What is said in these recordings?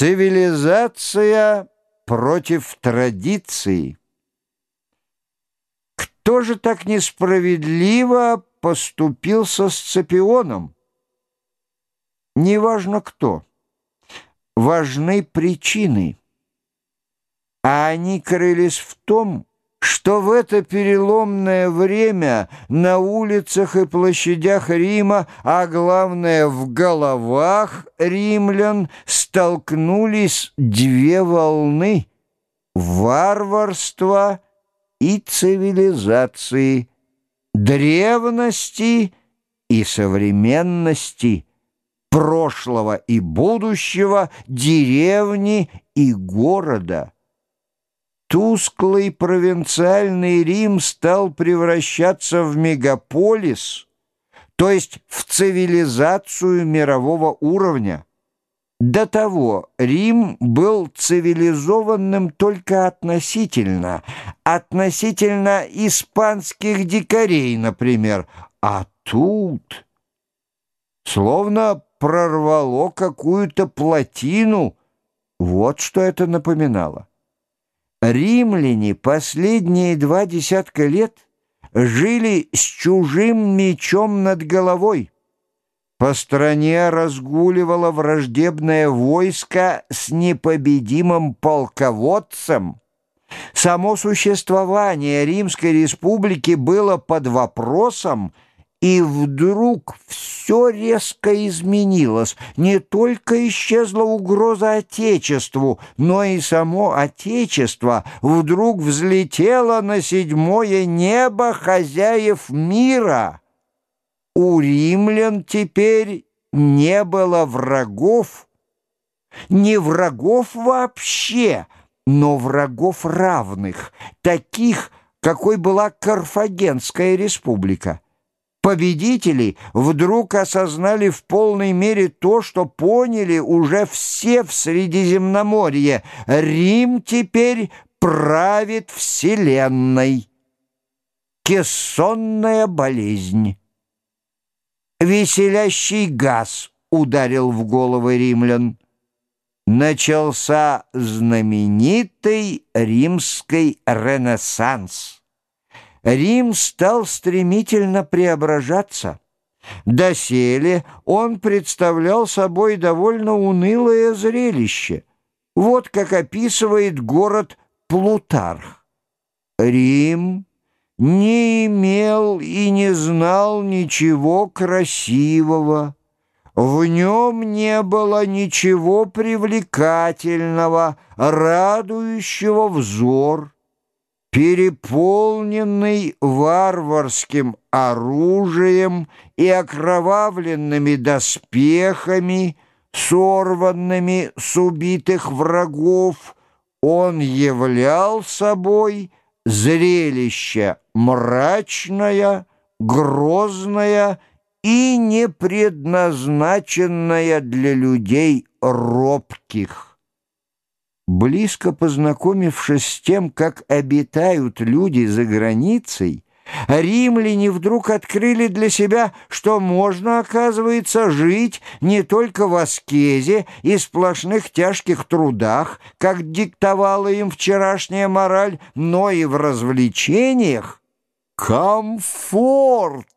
Цивилизация против традиции. Кто же так несправедливо поступил со Сципионом? Неважно кто. Важны причины. А они крылись в том, что в это переломное время на улицах и площадях Рима, а главное в головах римлян, столкнулись две волны — варварства и цивилизации, древности и современности, прошлого и будущего, деревни и города — Тусклый провинциальный Рим стал превращаться в мегаполис, то есть в цивилизацию мирового уровня. До того Рим был цивилизованным только относительно, относительно испанских дикарей, например, а тут словно прорвало какую-то плотину. Вот что это напоминало. Римляне последние два десятка лет жили с чужим мечом над головой. По стране разгуливало враждебное войско с непобедимым полководцем. Само существование Римской республики было под вопросом, и вдруг все резко изменилось. Не только исчезла угроза Отечеству, но и само Отечество вдруг взлетело на седьмое небо хозяев мира. У римлян теперь не было врагов, не врагов вообще, но врагов равных, таких, какой была Карфагенская республика. Победители вдруг осознали в полной мере то, что поняли уже все в Средиземноморье. Рим теперь правит вселенной. Кессонная болезнь. Веселящий газ ударил в головы римлян. Начался знаменитый римский ренессанс. Рим стал стремительно преображаться. Доселе он представлял собой довольно унылое зрелище. Вот как описывает город Плутарх. Рим не имел и не знал ничего красивого. В нем не было ничего привлекательного, радующего взор переполненный варварским оружием и окровавленными доспехами, сорванными с убитых врагов, он являл собой зрелище мрачное, грозное и непредназначенное для людей робких. Близко познакомившись с тем, как обитают люди за границей, римляне вдруг открыли для себя, что можно, оказывается, жить не только в аскезе и сплошных тяжких трудах, как диктовала им вчерашняя мораль, но и в развлечениях. Комфорт!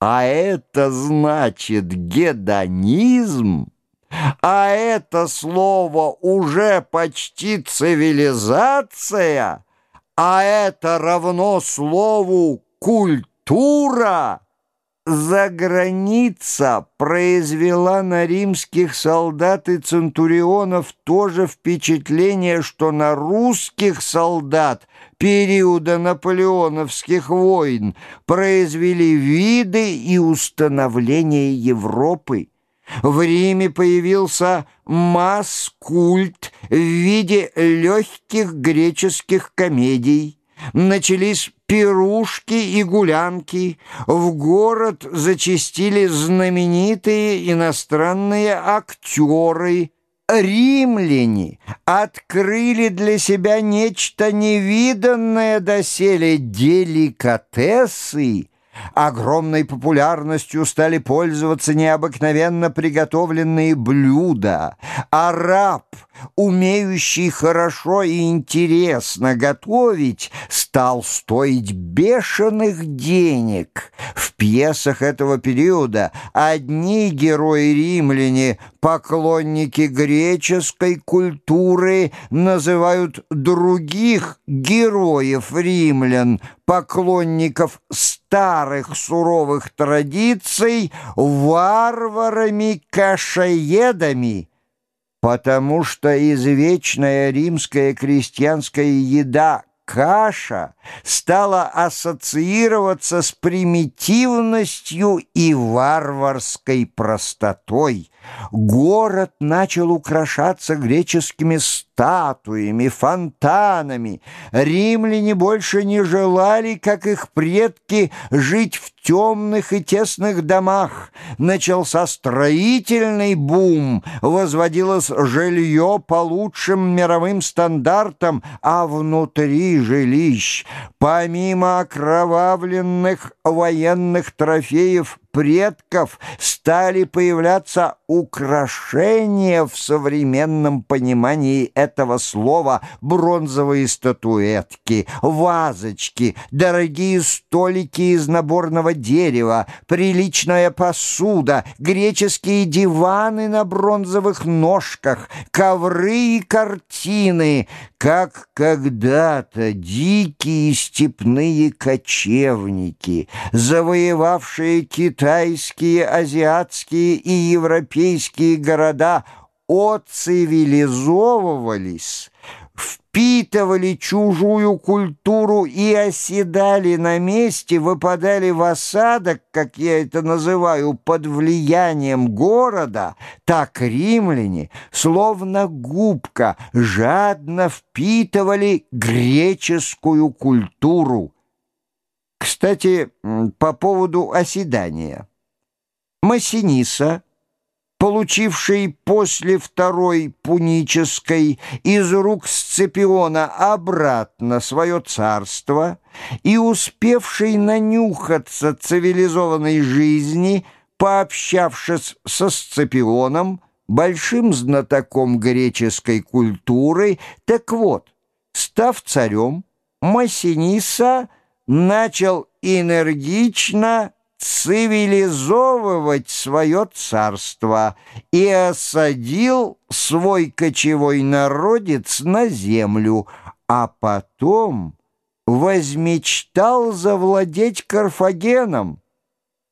А это значит гедонизм. А это слово уже почти цивилизация, а это равно слову культура. Заграница произвела на римских солдат и центурионов то же впечатление, что на русских солдат периода наполеоновских войн произвели виды и установление Европы. В Риме появился масс-культ в виде легких греческих комедий. Начались пирушки и гулянки. В город зачастили знаменитые иностранные актеры. Римляне открыли для себя нечто невиданное доселе деликатесы, Огромной популярностью стали пользоваться необыкновенно приготовленные блюда. Араб, умеющий хорошо и интересно готовить, стал стоить бешеных денег. В пьесах этого периода одни герои-римляне, поклонники греческой культуры, называют других героев-римлян, поклонников старых суровых традиций, варварами-кашаедами, потому что извечная римская крестьянская еда каша стала ассоциироваться с примитивностью и варварской простотой. Город начал украшаться греческими статуями, фонтанами. Римляне больше не желали, как их предки, жить в темных и тесных домах. Начался строительный бум, возводилось жилье по лучшим мировым стандартам, а внутри жилищ, помимо окровавленных военных трофеев, предков стали появляться украшения в современном понимании этого слова, бронзовые статуэтки, вазочки, дорогие столики из наборного дерева, приличная посуда, греческие диваны на бронзовых ножках, ковры и картины, как когда-то дикие степные кочевники, завоевавшие Китай, китайские, азиатские и европейские города оцивилизовывались, впитывали чужую культуру и оседали на месте, выпадали в осадок, как я это называю, под влиянием города, так римляне, словно губка, жадно впитывали греческую культуру. Кстати, по поводу оседания. Массиниса, получивший после Второй Пунической из рук Сципиона обратно свое царство и успевший нанюхаться цивилизованной жизни, пообщавшись со Сципионом, большим знатоком греческой культуры, так вот, став царем, Массиниса – начал энергично цивилизовывать свое царство и осадил свой кочевой народец на землю, а потом возмечтал завладеть Карфагеном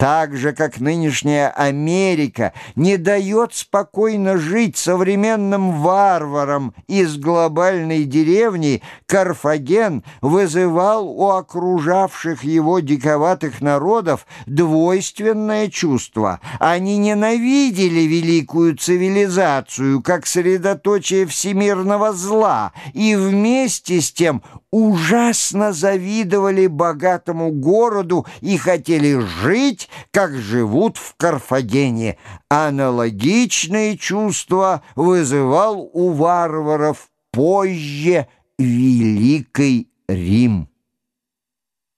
так же, как нынешняя Америка не дает спокойно жить современным варварам из глобальной деревни, Карфаген вызывал у окружавших его диковатых народов двойственное чувство. Они ненавидели великую цивилизацию как средоточие всемирного зла и вместе с тем ужасно завидовали богатому городу и хотели жить, как живут в Карфагене. Аналогичные чувства вызывал у варваров позже Великий Рим.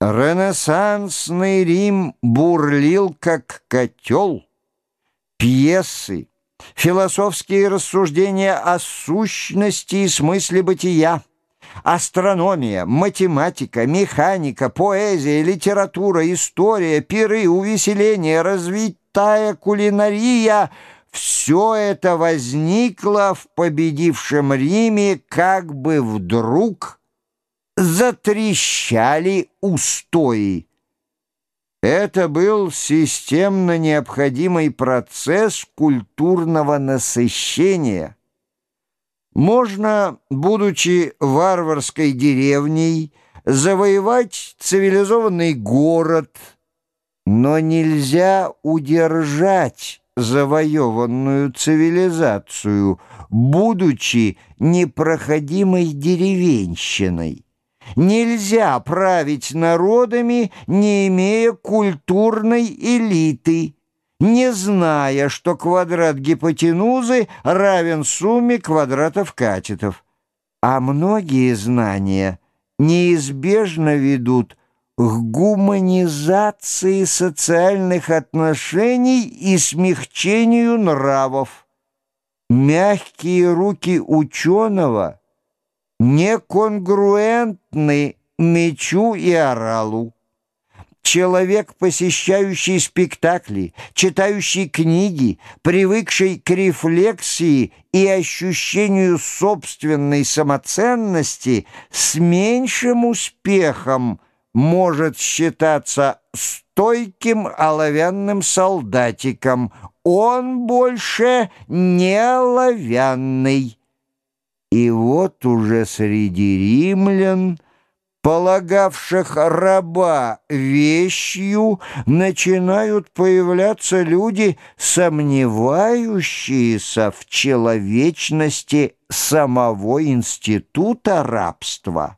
Ренессансный Рим бурлил, как котел. Пьесы, философские рассуждения о сущности и смысле бытия, Астрономия, математика, механика, поэзия, литература, история, пиры, увеселение, развитая кулинария — все это возникло в победившем Риме как бы вдруг затрещали устои. Это был системно необходимый процесс культурного насыщения — можно, будучи варварской деревней, завоевать цивилизованный город, но нельзя удержать завоеванную цивилизацию, будучи непроходимой деревенщиной. Нельзя править народами, не имея культурной элиты, не зная, что квадрат гипотенузы равен сумме квадратов катетов. А многие знания неизбежно ведут к гуманизации социальных отношений и смягчению нравов. Мягкие руки ученого неконгруентны мечу и оралу. Человек, посещающий спектакли, читающий книги, привыкший к рефлексии и ощущению собственной самоценности, с меньшим успехом может считаться стойким оловянным солдатиком. Он больше не оловянный. И вот уже среди римлян полагавших раба вещью, начинают появляться люди, сомневающиеся в человечности самого института рабства.